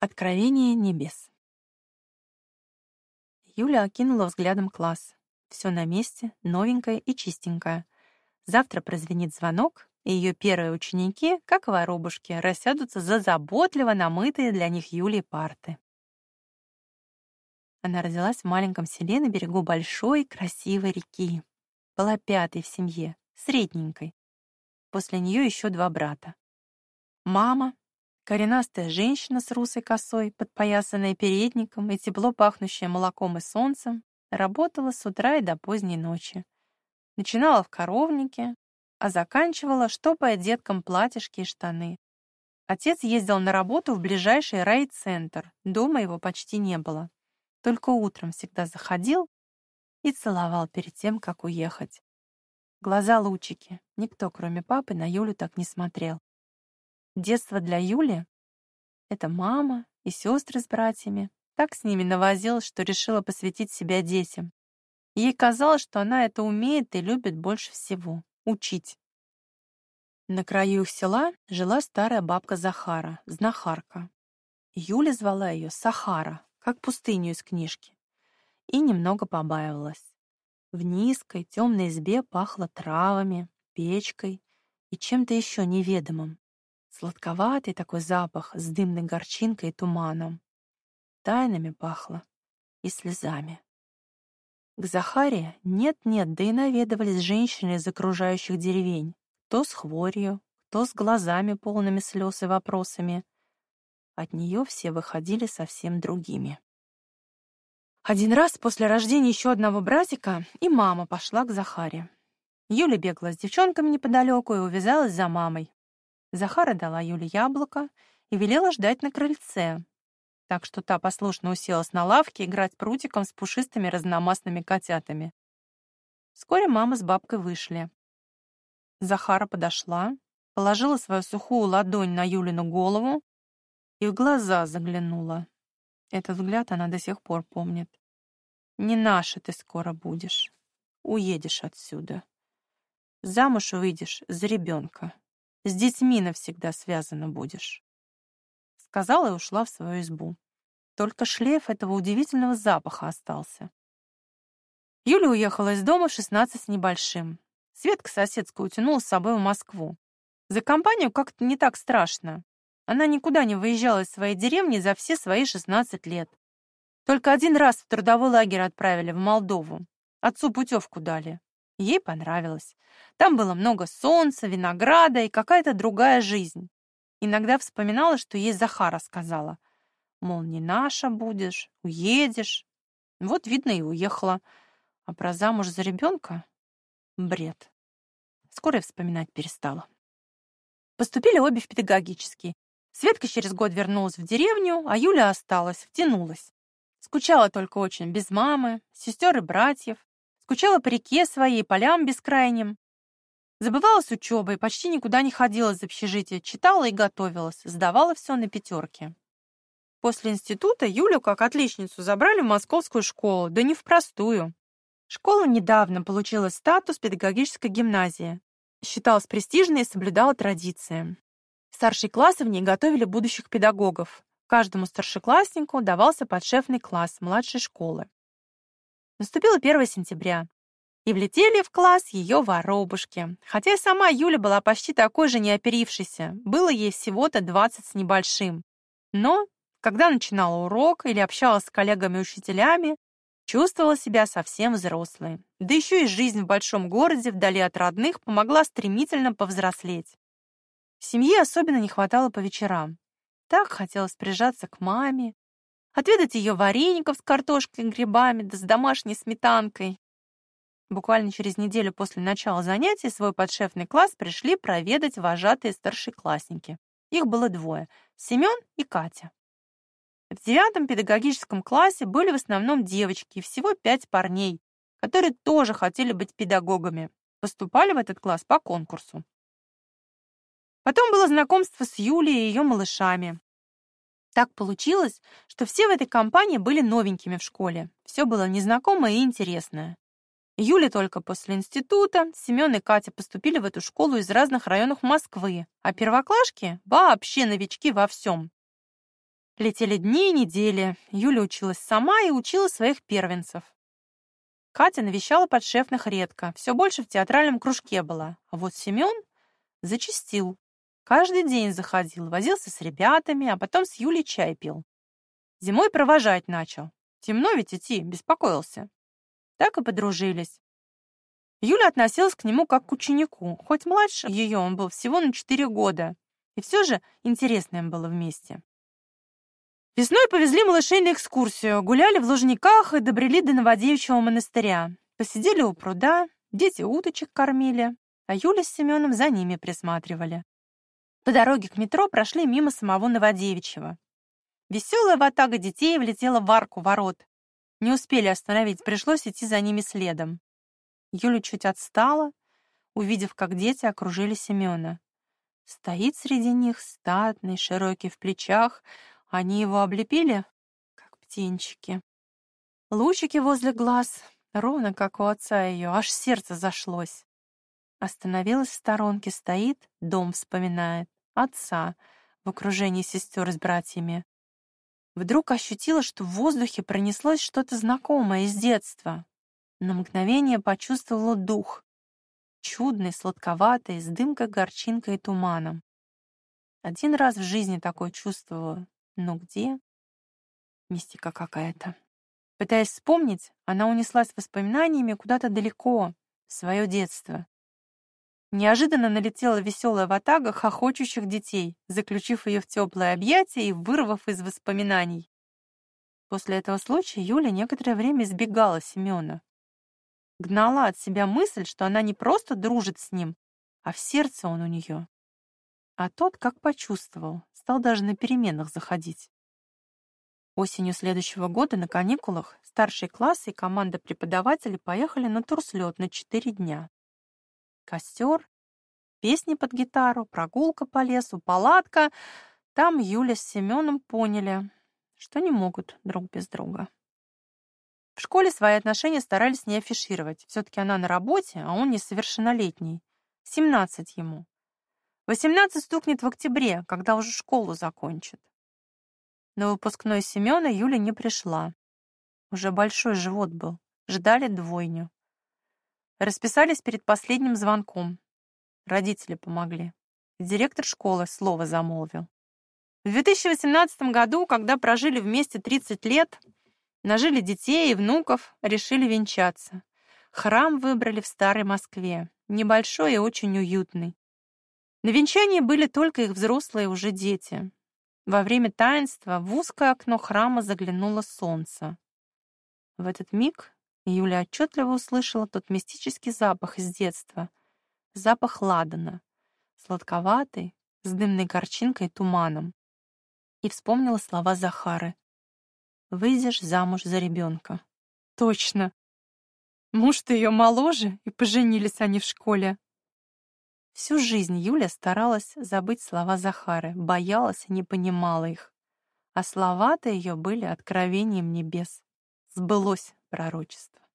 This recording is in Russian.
Откровение небес. Юля окинула взглядом класс. Все на месте, новенькое и чистенькое. Завтра прозвенит звонок, и ее первые ученики, как воробушки, рассядутся за заботливо намытые для них Юлей парты. Она родилась в маленьком селе на берегу большой красивой реки. Была пятой в семье, средненькой. После нее еще два брата. Мама, Коренастая женщина с русой косой, подпоясанная передником и тепло пахнущая молоком и солнцем, работала с утра и до поздней ночи. Начинала в коровнике, а заканчивала, штопая деткам платьишки и штаны. Отец ездил на работу в ближайший райцентр, дома его почти не было. Только утром всегда заходил и целовал перед тем, как уехать. Глаза лучики. Никто, кроме папы, на Юлю так не смотрел. Детство для Юли — это мама и сестры с братьями. Так с ними навозилась, что решила посвятить себя детям. Ей казалось, что она это умеет и любит больше всего — учить. На краю их села жила старая бабка Захара, знахарка. Юля звала ее Сахара, как пустыню из книжки, и немного побаивалась. В низкой темной избе пахло травами, печкой и чем-то еще неведомым. Сладковатый такой запах с дымной горчинкой и туманом. Тайнами пахло и слезами. К Захаре нет-нет, да и наведывались женщины из окружающих деревень, кто с хворью, кто с глазами полными слез и вопросами. От нее все выходили совсем другими. Один раз после рождения еще одного братика и мама пошла к Захаре. Юля бегала с девчонками неподалеку и увязалась за мамой. Захара дала Юле яблоко и велела ждать на крыльце, так что та послушно уселась на лавке играть прутиком с пушистыми разномастными котятами. Вскоре мама с бабкой вышли. Захара подошла, положила свою сухую ладонь на Юлину голову и в глаза заглянула. Этот взгляд она до сих пор помнит. «Не наша ты скоро будешь. Уедешь отсюда. Замуж выйдешь за ребенка. С детьми навсегда связана будешь. Сказала и ушла в свою избу. Только шлейф этого удивительного запаха остался. Юля уехала из дома в 16 с небольшим. Светка соседская утянула с собой в Москву. За компанию как-то не так страшно. Она никуда не выезжала из своей деревни за все свои 16 лет. Только один раз в трудовой лагерь отправили в Молдову. Отцу путевку дали. Ей понравилось. Там было много солнца, винограда и какая-то другая жизнь. Иногда вспоминала, что ей Захара сказала. Мол, не наша будешь, уедешь. Вот, видно, и уехала. А про замуж за ребенка — бред. Скоро вспоминать перестала. Поступили обе в педагогический. Светка через год вернулась в деревню, а Юля осталась, втянулась. Скучала только очень, без мамы, сестер и братьев. Скучала по реке своей, полям бескрайним. Забывалась учебой, почти никуда не ходила из общежития, читала и готовилась, сдавала все на пятерки. После института Юлю как отличницу забрали в московскую школу, да не в простую. Школа недавно получила статус педагогической гимназии. Считалась престижной и соблюдала традиции. Старшие классы в ней готовили будущих педагогов. Каждому старшекласснику давался подшефный класс младшей школы. Наступило 1 сентября, и влетели в класс ее воробушки. Хотя сама Юля была почти такой же неоперившейся, было ей всего-то 20 с небольшим. Но, когда начинала урок или общалась с коллегами-учителями, чувствовала себя совсем взрослой. Да еще и жизнь в большом городе вдали от родных помогла стремительно повзрослеть. Семьи особенно не хватало по вечерам. Так хотелось прижаться к маме, отведать ее вареников с картошкой и грибами, да с домашней сметанкой. Буквально через неделю после начала занятий свой подшефный класс пришли проведать вожатые старшеклассники. Их было двое — Семен и Катя. В девятом педагогическом классе были в основном девочки, всего пять парней, которые тоже хотели быть педагогами, поступали в этот класс по конкурсу. Потом было знакомство с Юлей и ее малышами. Так получилось, что все в этой компании были новенькими в школе. Все было незнакомое и интересное. Юля только после института, Семен и Катя поступили в эту школу из разных районов Москвы, а первоклашки — вообще новички во всем. Летели дни и недели. Юля училась сама и учила своих первенцев. Катя навещала подшефных редко, все больше в театральном кружке была. А вот Семен зачастил. Каждый день заходил, возился с ребятами, а потом с Юлей чай пил. Зимой провожать начал. Темно ведь идти, беспокоился. Так и подружились. Юля относилась к нему как к ученику, хоть младше ее он был всего на четыре года. И все же интересно им было вместе. Весной повезли малышей на экскурсию, гуляли в Лужниках и добрели до Новодевичьего монастыря. Посидели у пруда, дети уточек кормили, а Юля с Семеном за ними присматривали. По дороге к метро прошли мимо самого Новодевичьего. Веселая ватага детей влетела в арку ворот. Не успели остановить, пришлось идти за ними следом. Юля чуть отстала, увидев, как дети окружили Семена. Стоит среди них, статный, широкий в плечах, они его облепили, как птенчики. Лучики возле глаз, ровно как у отца ее, аж сердце зашлось. Остановилась в сторонке, стоит, дом вспоминает, отца в окружении сестер с братьями. Вдруг ощутила, что в воздухе пронеслось что-то знакомое из детства. На мгновение почувствовала дух. Чудный, сладковатый, с дымкой, горчинкой и туманом. Один раз в жизни такое чувствовала, но где? Мистика какая-то. Пытаясь вспомнить, она унеслась воспоминаниями куда-то далеко, в свое детство. Неожиданно налетела веселая ватага хохочущих детей, заключив ее в теплое объятие и вырвав из воспоминаний. После этого случая Юля некоторое время избегала Семена. Гнала от себя мысль, что она не просто дружит с ним, а в сердце он у нее. А тот, как почувствовал, стал даже на переменах заходить. Осенью следующего года на каникулах старшие классы и команда преподавателей поехали на турслет на четыре дня. Костер, песни под гитару, прогулка по лесу, палатка. Там Юля с Семеном поняли, что не могут друг без друга. В школе свои отношения старались не афишировать. Все-таки она на работе, а он несовершеннолетний. 17 ему. 18 стукнет в октябре, когда уже школу закончит. На выпускной Семена Юля не пришла. Уже большой живот был. Ждали двойню. Расписались перед последним звонком. Родители помогли. Директор школы слово замолвил. В 2018 году, когда прожили вместе 30 лет, нажили детей и внуков, решили венчаться. Храм выбрали в Старой Москве, небольшой и очень уютный. На венчании были только их взрослые уже дети. Во время таинства в узкое окно храма заглянуло солнце. В этот миг Юля отчетливо услышала тот мистический запах из детства. Запах ладана, сладковатый, с дымной горчинкой и туманом. И вспомнила слова Захары. «Выйдешь замуж за ребенка». Точно. Муж-то ее моложе, и поженились они в школе. Всю жизнь Юля старалась забыть слова Захары, боялась и не понимала их. А слова-то ее были откровением небес. Сбылось пророчество.